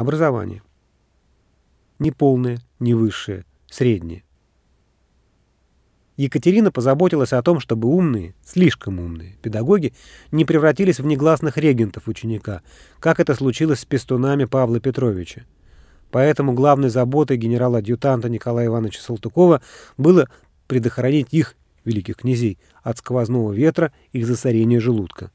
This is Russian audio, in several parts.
Образование. Не полное, не высшее, среднее. Екатерина позаботилась о том, чтобы умные, слишком умные, педагоги не превратились в негласных регентов ученика, как это случилось с пестунами Павла Петровича. Поэтому главной заботой генерала-адъютанта Николая Ивановича Салтыкова было предохранить их, великих князей, от сквозного ветра и засорения желудка.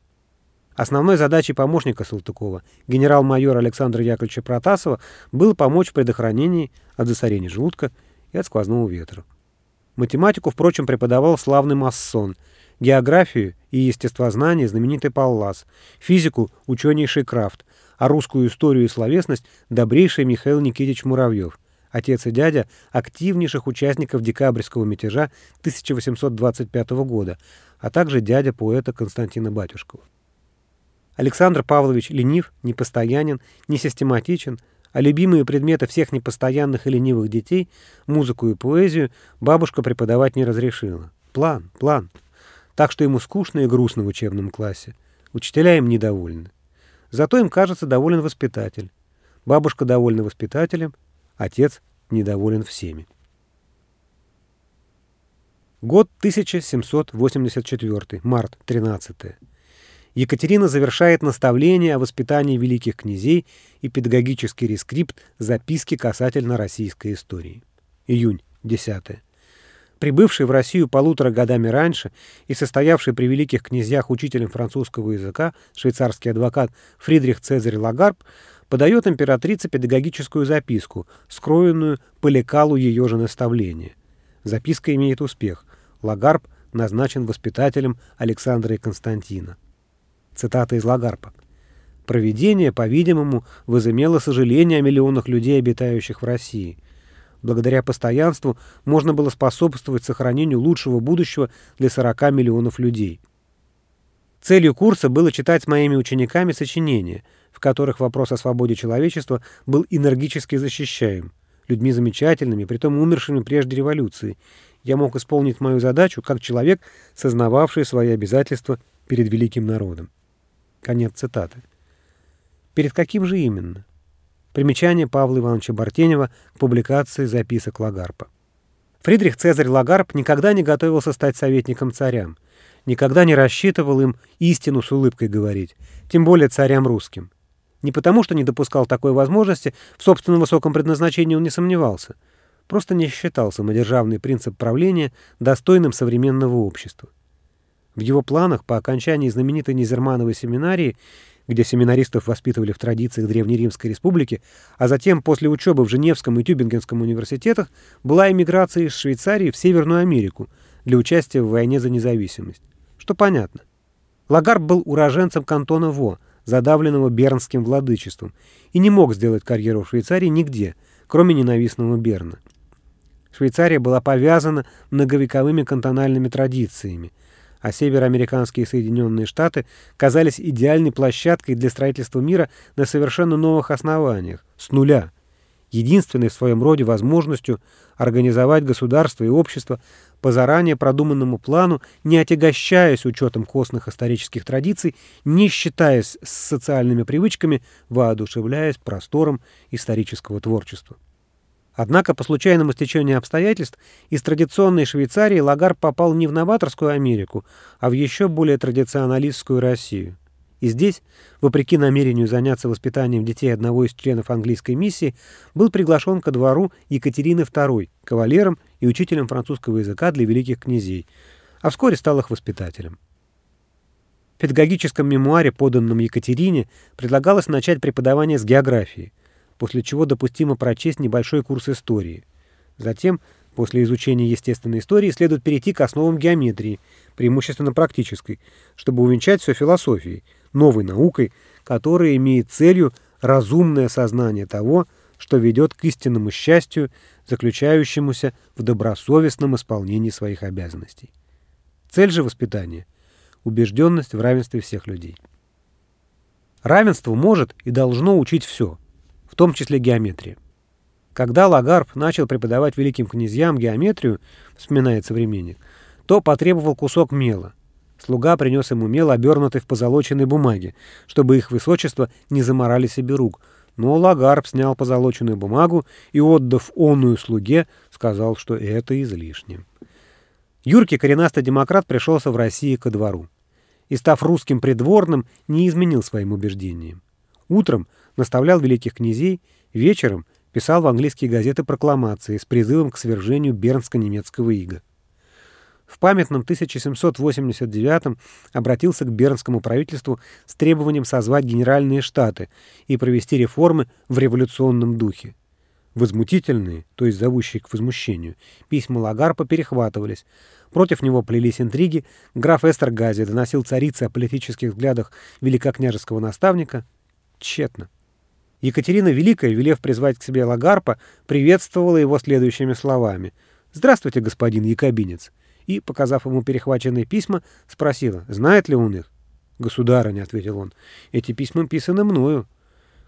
Основной задачей помощника Салтыкова, генерал-майора Александра Яковлевича Протасова, было помочь в предохранении от засорения желудка и от сквозного ветра. Математику, впрочем, преподавал славный массон, географию и естествознание знаменитый Паллас, физику – ученейший Крафт, а русскую историю и словесность – добрейший Михаил Никитич Муравьев, отец и дядя активнейших участников декабрьского мятежа 1825 года, а также дядя поэта Константина Батюшкова. Александр Павлович ленив, непостоянен, несистематичен, а любимые предметы всех непостоянных и ленивых детей, музыку и поэзию, бабушка преподавать не разрешила. План, план. Так что ему скучно и грустно в учебном классе. Учителя им недовольны. Зато им, кажется, доволен воспитатель. Бабушка довольна воспитателем, отец недоволен всеми. Год 1784, март 13. Екатерина завершает наставление о воспитании великих князей и педагогический рескрипт записки касательно российской истории. Июнь, 10. Прибывший в Россию полутора годами раньше и состоявший при великих князьях учителем французского языка швейцарский адвокат Фридрих Цезарь Лагарп подает императрице педагогическую записку, скроенную по лекалу ее же наставления. Записка имеет успех. Лагарб назначен воспитателем Александра и Константина. Цитата из Лагарпа. «Проведение, по-видимому, возымело сожаление о миллионах людей, обитающих в России. Благодаря постоянству можно было способствовать сохранению лучшего будущего для 40 миллионов людей. Целью курса было читать с моими учениками сочинения, в которых вопрос о свободе человечества был энергически защищаем, людьми замечательными, притом умершими прежде революции. Я мог исполнить мою задачу как человек, сознававший свои обязательства перед великим народом. Конец цитаты. Перед каким же именно? Примечание Павла Ивановича Бартенева к публикации записок Лагарпа. Фридрих Цезарь Лагарп никогда не готовился стать советником царям, никогда не рассчитывал им истину с улыбкой говорить, тем более царям русским. Не потому, что не допускал такой возможности, в собственном высоком предназначении он не сомневался, просто не считал самодержавный принцип правления достойным современного общества. В его планах по окончании знаменитой Низермановой семинарии, где семинаристов воспитывали в традициях Древнеримской республики, а затем после учебы в Женевском и Тюбингенском университетах, была эмиграция из Швейцарии в Северную Америку для участия в войне за независимость. Что понятно. Лагарб был уроженцем кантона Во, задавленного Бернским владычеством, и не мог сделать карьеру в Швейцарии нигде, кроме ненавистного Берна. Швейцария была повязана многовековыми кантональными традициями – а североамериканские Соединенные Штаты казались идеальной площадкой для строительства мира на совершенно новых основаниях, с нуля, единственной в своем роде возможностью организовать государство и общество по заранее продуманному плану, не отягощаясь учетом костных исторических традиций, не считаясь с социальными привычками, воодушевляясь простором исторического творчества. Однако по случайному стечению обстоятельств из традиционной Швейцарии Лагар попал не в новаторскую Америку, а в еще более традиционалистскую Россию. И здесь, вопреки намерению заняться воспитанием детей одного из членов английской миссии, был приглашен ко двору Екатерины II, кавалером и учителем французского языка для великих князей, а вскоре стал их воспитателем. В педагогическом мемуаре, поданном Екатерине, предлагалось начать преподавание с географии – после чего допустимо прочесть небольшой курс истории. Затем, после изучения естественной истории, следует перейти к основам геометрии, преимущественно практической, чтобы увенчать все философией, новой наукой, которая имеет целью разумное сознание того, что ведет к истинному счастью, заключающемуся в добросовестном исполнении своих обязанностей. Цель же воспитания – убежденность в равенстве всех людей. Равенство может и должно учить все – в том числе геометрия. Когда Лагарб начал преподавать великим князьям геометрию, вспоминает современник, то потребовал кусок мела. Слуга принес ему мел, обернутый в позолоченной бумаге, чтобы их высочество не заморали себе рук, Но Лагарб снял позолоченную бумагу и, отдав онную слуге, сказал, что это излишне. Юркий коренастый демократ пришелся в России ко двору. И, став русским придворным, не изменил своим убеждениям. Утром наставлял великих князей, вечером писал в английские газеты прокламации с призывом к свержению бернско-немецкого ига. В памятном 1789 обратился к бернскому правительству с требованием созвать генеральные штаты и провести реформы в революционном духе. Возмутительные, то есть зовущие к возмущению, письма Лагарпа перехватывались. Против него плелись интриги, граф Эстергази доносил царице о политических взглядах великокняжеского наставника. Тщетно. Екатерина Великая, велев призвать к себе Лагарпа, приветствовала его следующими словами. «Здравствуйте, господин якобинец!» и, показав ему перехваченные письма, спросила, знает ли он их. «Государыня», — ответил он, — «эти письма писаны мною».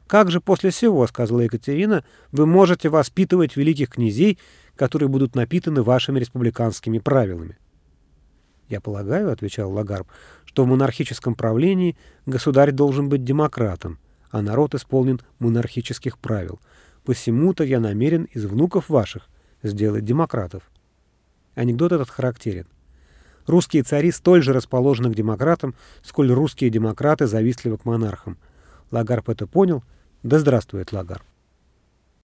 «Как же после всего, — сказала Екатерина, — вы можете воспитывать великих князей, которые будут напитаны вашими республиканскими правилами?» «Я полагаю, — отвечал Лагарб, — что в монархическом правлении государь должен быть демократом, а народ исполнен монархических правил. Посему-то я намерен из внуков ваших сделать демократов». Анекдот этот характерен. Русские цари столь же расположены к демократам, сколь русские демократы завистливы к монархам. Лагарб это понял. Да здравствует Лагарб.